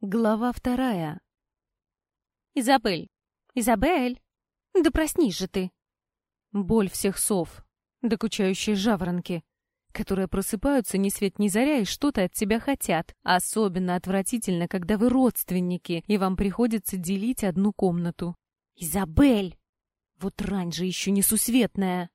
Глава вторая. «Изабель! Изабель! Да проснись же ты!» Боль всех сов, докучающие жаворонки, которые просыпаются ни свет ни заря и что-то от тебя хотят. Особенно отвратительно, когда вы родственники, и вам приходится делить одну комнату. «Изабель! Вот рань же еще несусветная!»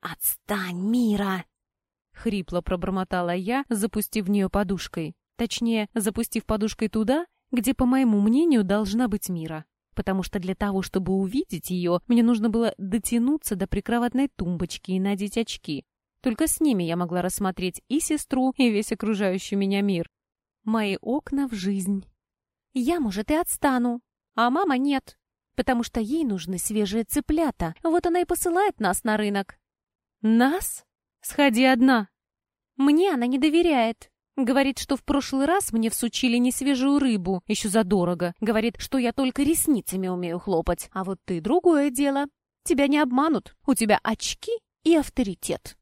«Отстань, Мира!» — хрипло пробормотала я, запустив в нее подушкой. Точнее, запустив подушкой туда, где, по моему мнению, должна быть мира. Потому что для того, чтобы увидеть ее, мне нужно было дотянуться до прикроватной тумбочки и надеть очки. Только с ними я могла рассмотреть и сестру, и весь окружающий меня мир. Мои окна в жизнь. Я, может, и отстану, а мама нет, потому что ей нужны свежие цыплята. Вот она и посылает нас на рынок. Нас? Сходи одна. Мне она не доверяет. Говорит, что в прошлый раз мне всучили несвежую рыбу, еще задорого. Говорит, что я только ресницами умею хлопать. А вот ты другое дело. Тебя не обманут. У тебя очки и авторитет.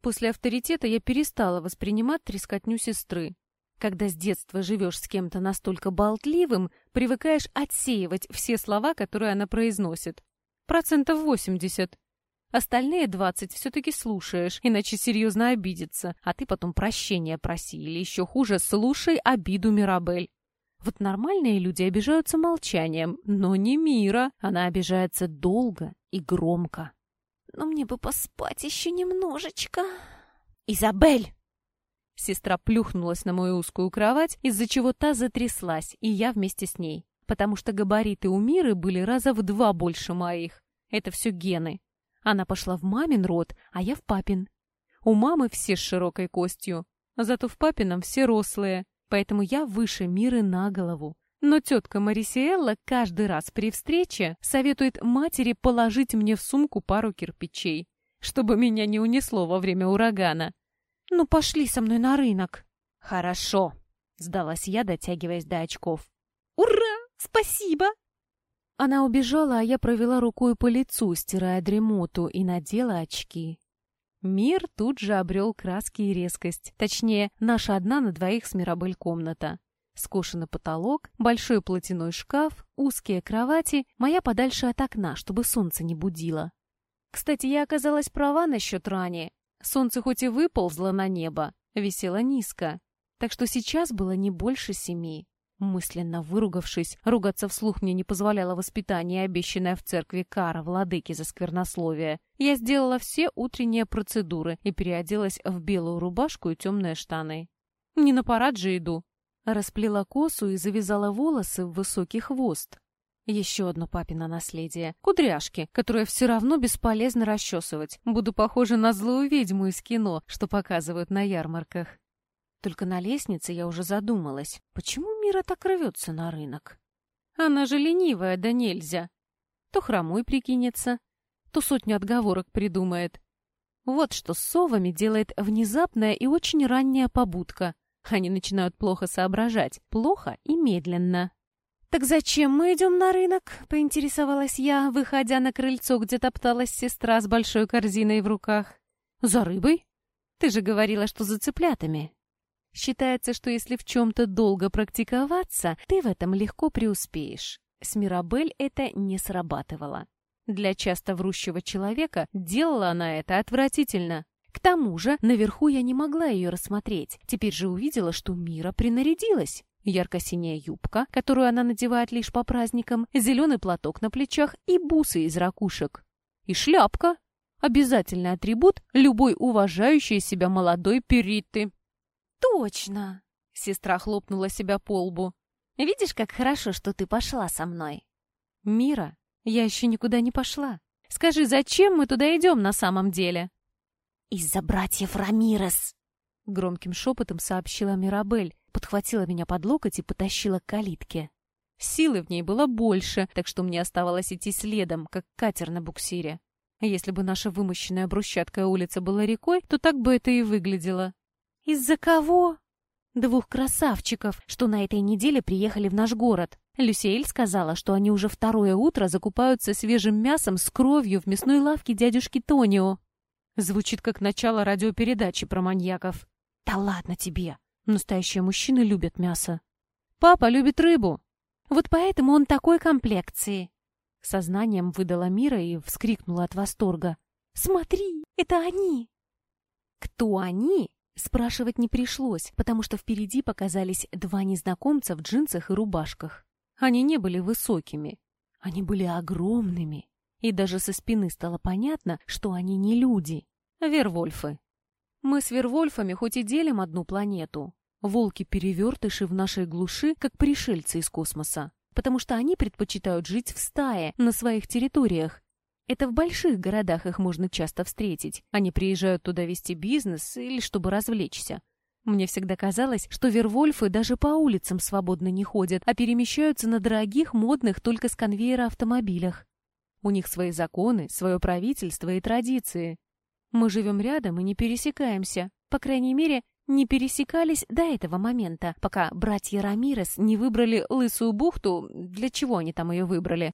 После авторитета я перестала воспринимать трескотню сестры. Когда с детства живешь с кем-то настолько болтливым, привыкаешь отсеивать все слова, которые она произносит. Процентов восемьдесят. Остальные двадцать все-таки слушаешь, иначе серьезно обидится, а ты потом прощения проси, или еще хуже, слушай обиду Мирабель. Вот нормальные люди обижаются молчанием, но не Мира. Она обижается долго и громко. Но мне бы поспать еще немножечко. Изабель! Сестра плюхнулась на мою узкую кровать, из-за чего та затряслась, и я вместе с ней. Потому что габариты у Миры были раза в два больше моих. Это все гены. Она пошла в мамин род, а я в папин. У мамы все с широкой костью, зато в папином все рослые, поэтому я выше Миры на голову. Но тетка Марисиэлла каждый раз при встрече советует матери положить мне в сумку пару кирпичей, чтобы меня не унесло во время урагана. «Ну, пошли со мной на рынок». «Хорошо», — сдалась я, дотягиваясь до очков. «Ура! Спасибо!» Она убежала, а я провела рукой по лицу, стирая дремоту, и надела очки. Мир тут же обрел краски и резкость. Точнее, наша одна на двоих с Мирабель комната. Скошенный потолок, большой платяной шкаф, узкие кровати, моя подальше от окна, чтобы солнце не будило. Кстати, я оказалась права насчет рани. Солнце хоть и выползло на небо, висело низко. Так что сейчас было не больше семи. Мысленно выругавшись, ругаться вслух мне не позволяло воспитание, обещанное в церкви кара владыки за сквернословие. Я сделала все утренние процедуры и переоделась в белую рубашку и темные штаны. Не на парад же иду. Расплела косу и завязала волосы в высокий хвост. Еще одно папино наследие. Кудряшки, которые все равно бесполезно расчесывать. Буду похожа на злую ведьму из кино, что показывают на ярмарках. Только на лестнице я уже задумалась, почему Мира так рвется на рынок? Она же ленивая, да нельзя. То хромой прикинется, то сотню отговорок придумает. Вот что с совами делает внезапная и очень ранняя побудка. Они начинают плохо соображать, плохо и медленно. «Так зачем мы идем на рынок?» — поинтересовалась я, выходя на крыльцо, где топталась сестра с большой корзиной в руках. «За рыбой? Ты же говорила, что за цыплятами». Считается, что если в чем-то долго практиковаться, ты в этом легко преуспеешь. С Мирабель это не срабатывало. Для часто врущего человека делала она это отвратительно. К тому же наверху я не могла ее рассмотреть. Теперь же увидела, что Мира принарядилась. Ярко-синяя юбка, которую она надевает лишь по праздникам, зеленый платок на плечах и бусы из ракушек. И шляпка. Обязательный атрибут любой уважающей себя молодой периты. «Точно!» — сестра хлопнула себя по лбу. «Видишь, как хорошо, что ты пошла со мной?» «Мира, я еще никуда не пошла. Скажи, зачем мы туда идем на самом деле?» «Из-за братьев Рамирес!» Громким шепотом сообщила Мирабель, подхватила меня под локоть и потащила к калитке. Силы в ней было больше, так что мне оставалось идти следом, как катер на буксире. Если бы наша вымощенная брусчаткой улица была рекой, то так бы это и выглядело. «Из-за кого?» «Двух красавчиков, что на этой неделе приехали в наш город. Люсиэль сказала, что они уже второе утро закупаются свежим мясом с кровью в мясной лавке дядюшки Тонио. Звучит как начало радиопередачи про маньяков. Да ладно тебе. Настоящие мужчины любят мясо. Папа любит рыбу. Вот поэтому он такой комплекции. Сознанием выдала Мира и вскрикнула от восторга. «Смотри, это они!» Кто они? Спрашивать не пришлось, потому что впереди показались два незнакомца в джинсах и рубашках. Они не были высокими, они были огромными, и даже со спины стало понятно, что они не люди, а вервольфы. Мы с вервольфами хоть и делим одну планету, волки-перевертыши в нашей глуши, как пришельцы из космоса, потому что они предпочитают жить в стае на своих территориях. Это в больших городах их можно часто встретить. Они приезжают туда вести бизнес или чтобы развлечься. Мне всегда казалось, что вервольфы даже по улицам свободно не ходят, а перемещаются на дорогих, модных только с конвейера автомобилях. У них свои законы, свое правительство и традиции. Мы живем рядом и не пересекаемся. По крайней мере, не пересекались до этого момента, пока братья Рамирес не выбрали Лысую бухту, для чего они там ее выбрали.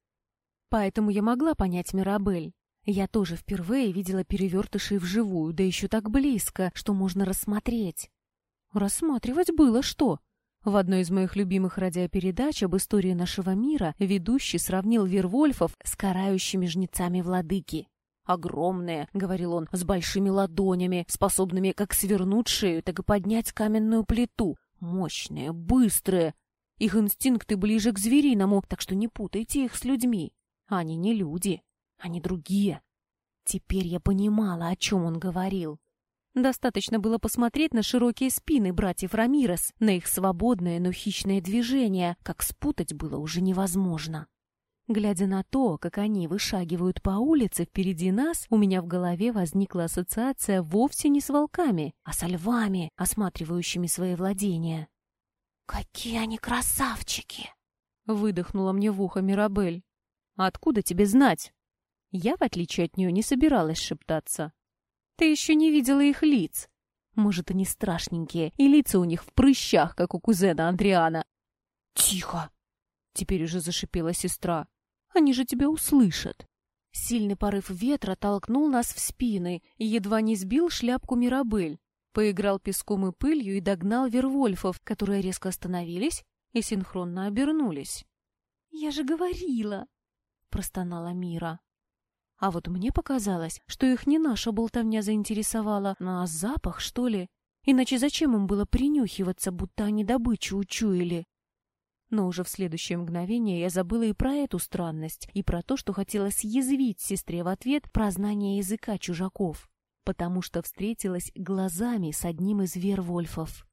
Поэтому я могла понять Мирабель. Я тоже впервые видела перевертышей вживую, да еще так близко, что можно рассмотреть. Рассматривать было что? В одной из моих любимых радиопередач об истории нашего мира ведущий сравнил Вервольфов с карающими жнецами владыки. «Огромные», — говорил он, — «с большими ладонями, способными как свернуть шею, так и поднять каменную плиту. Мощные, быстрые. Их инстинкты ближе к звериному, так что не путайте их с людьми. Они не люди, они другие». Теперь я понимала, о чем он говорил. Достаточно было посмотреть на широкие спины братьев Рамирес, на их свободное, но хищное движение, как спутать было уже невозможно. Глядя на то, как они вышагивают по улице впереди нас, у меня в голове возникла ассоциация вовсе не с волками, а со львами, осматривающими свои владения. «Какие они красавчики!» — выдохнула мне в ухо Мирабель. «Откуда тебе знать?» Я, в отличие от нее, не собиралась шептаться. «Ты еще не видела их лиц. Может, они страшненькие, и лица у них в прыщах, как у кузена Андриана». «Тихо!» — теперь уже зашипела сестра. Они же тебя услышат. Сильный порыв ветра толкнул нас в спины и едва не сбил шляпку Мирабель. Поиграл песком и пылью и догнал Вервольфов, которые резко остановились и синхронно обернулись. «Я же говорила!» — простонала Мира. А вот мне показалось, что их не наша болтовня заинтересовала, а запах, что ли. Иначе зачем им было принюхиваться, будто они добычу учуяли? Но уже в следующее мгновение я забыла и про эту странность, и про то, что хотела съязвить сестре в ответ про знание языка чужаков, потому что встретилась глазами с одним из вервольфов.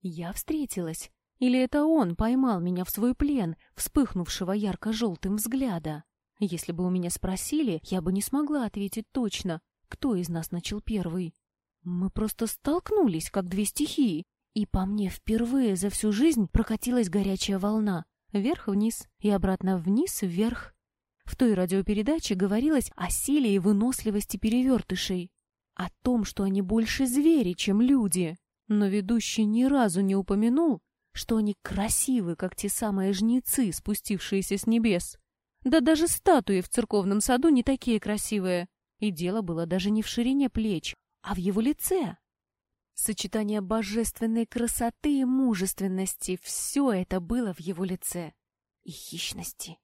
Я встретилась. Или это он поймал меня в свой плен, вспыхнувшего ярко-желтым взгляда? Если бы у меня спросили, я бы не смогла ответить точно, кто из нас начал первый. Мы просто столкнулись, как две стихии, и по мне впервые за всю жизнь прокатилась горячая волна. Вверх-вниз и обратно вниз-вверх. В той радиопередаче говорилось о силе и выносливости перевертышей. О том, что они больше звери, чем люди. Но ведущий ни разу не упомянул, что они красивы, как те самые жнецы, спустившиеся с небес. Да даже статуи в церковном саду не такие красивые. И дело было даже не в ширине плеч, а в его лице. Сочетание божественной красоты и мужественности — все это было в его лице. И хищности.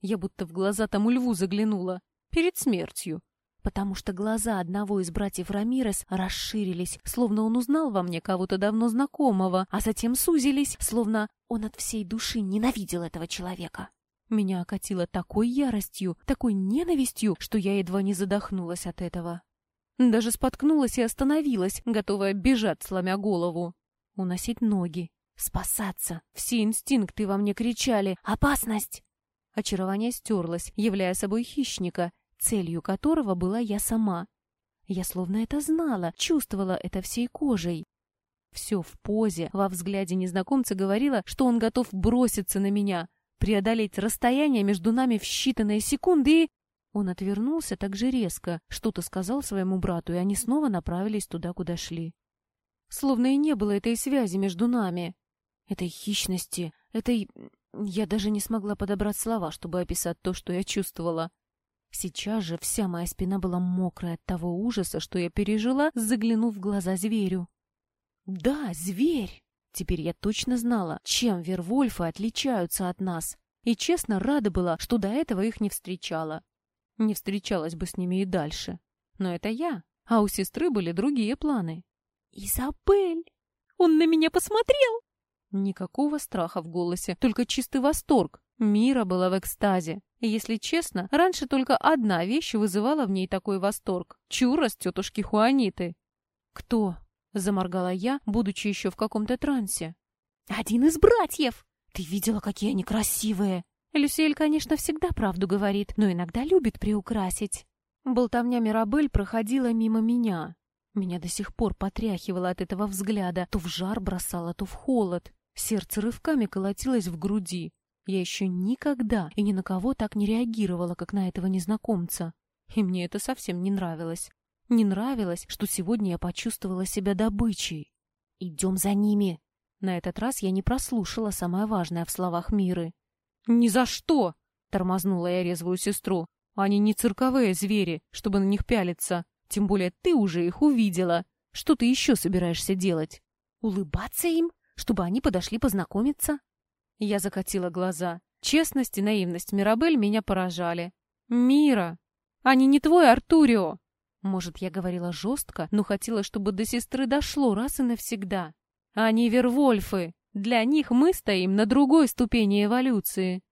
Я будто в глаза тому льву заглянула. Перед смертью. Потому что глаза одного из братьев Рамирес расширились, словно он узнал во мне кого-то давно знакомого, а затем сузились, словно он от всей души ненавидел этого человека. Меня окатило такой яростью, такой ненавистью, что я едва не задохнулась от этого. Даже споткнулась и остановилась, готовая бежать, сломя голову. Уносить ноги. Спасаться. Все инстинкты во мне кричали «Опасность!». Очарование стерлось, являя собой хищника, целью которого была я сама. Я словно это знала, чувствовала это всей кожей. Все в позе, во взгляде незнакомца говорило, что он готов броситься на меня, преодолеть расстояние между нами в считанные секунды и... Он отвернулся так же резко, что-то сказал своему брату, и они снова направились туда, куда шли. Словно и не было этой связи между нами, этой хищности, этой... Я даже не смогла подобрать слова, чтобы описать то, что я чувствовала. Сейчас же вся моя спина была мокрая от того ужаса, что я пережила, заглянув в глаза зверю. Да, зверь! Теперь я точно знала, чем вервольфы отличаются от нас, и честно рада была, что до этого их не встречала. Не встречалась бы с ними и дальше. Но это я, а у сестры были другие планы. «Изабель! Он на меня посмотрел!» Никакого страха в голосе, только чистый восторг. Мира была в экстазе. И, если честно, раньше только одна вещь вызывала в ней такой восторг. Чура с тетушки Хуаниты. «Кто?» — заморгала я, будучи еще в каком-то трансе. «Один из братьев! Ты видела, какие они красивые!» Люсиэль, конечно, всегда правду говорит, но иногда любит приукрасить. Болтовня Мирабель проходила мимо меня. Меня до сих пор потряхивало от этого взгляда, то в жар бросало, то в холод. Сердце рывками колотилось в груди. Я еще никогда и ни на кого так не реагировала, как на этого незнакомца. И мне это совсем не нравилось. Не нравилось, что сегодня я почувствовала себя добычей. «Идем за ними!» На этот раз я не прослушала самое важное в словах Миры. «Ни за что!» — тормознула я резвую сестру. «Они не цирковые звери, чтобы на них пялиться. Тем более ты уже их увидела. Что ты еще собираешься делать? Улыбаться им, чтобы они подошли познакомиться?» Я закатила глаза. Честность и наивность Мирабель меня поражали. «Мира! Они не твой Артурио!» Может, я говорила жестко, но хотела, чтобы до сестры дошло раз и навсегда. Они Вервольфы. Для них мы стоим на другой ступени эволюции.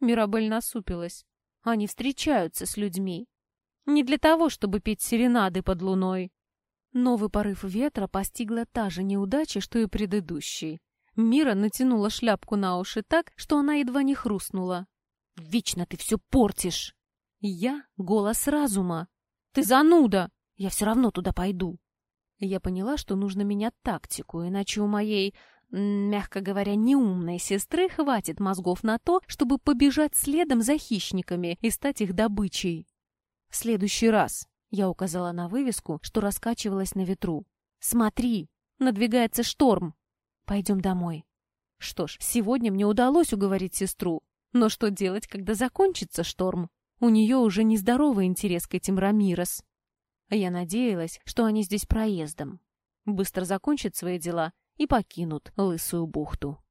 Мирабель насупилась. Они встречаются с людьми. Не для того, чтобы петь серенады под луной. Новый порыв ветра постигла та же неудача, что и предыдущий. Мира натянула шляпку на уши так, что она едва не хрустнула. «Вечно ты все портишь!» «Я — голос разума. Ты зануда! Я все равно туда пойду!» Я поняла, что нужно менять тактику, иначе у моей, мягко говоря, неумной сестры хватит мозгов на то, чтобы побежать следом за хищниками и стать их добычей. «В следующий раз!» — я указала на вывеску, что раскачивалась на ветру. «Смотри! Надвигается шторм!» Пойдем домой. Что ж, сегодня мне удалось уговорить сестру. Но что делать, когда закончится шторм? У нее уже нездоровый интерес к этим Рамирос. Я надеялась, что они здесь проездом. Быстро закончат свои дела и покинут Лысую бухту.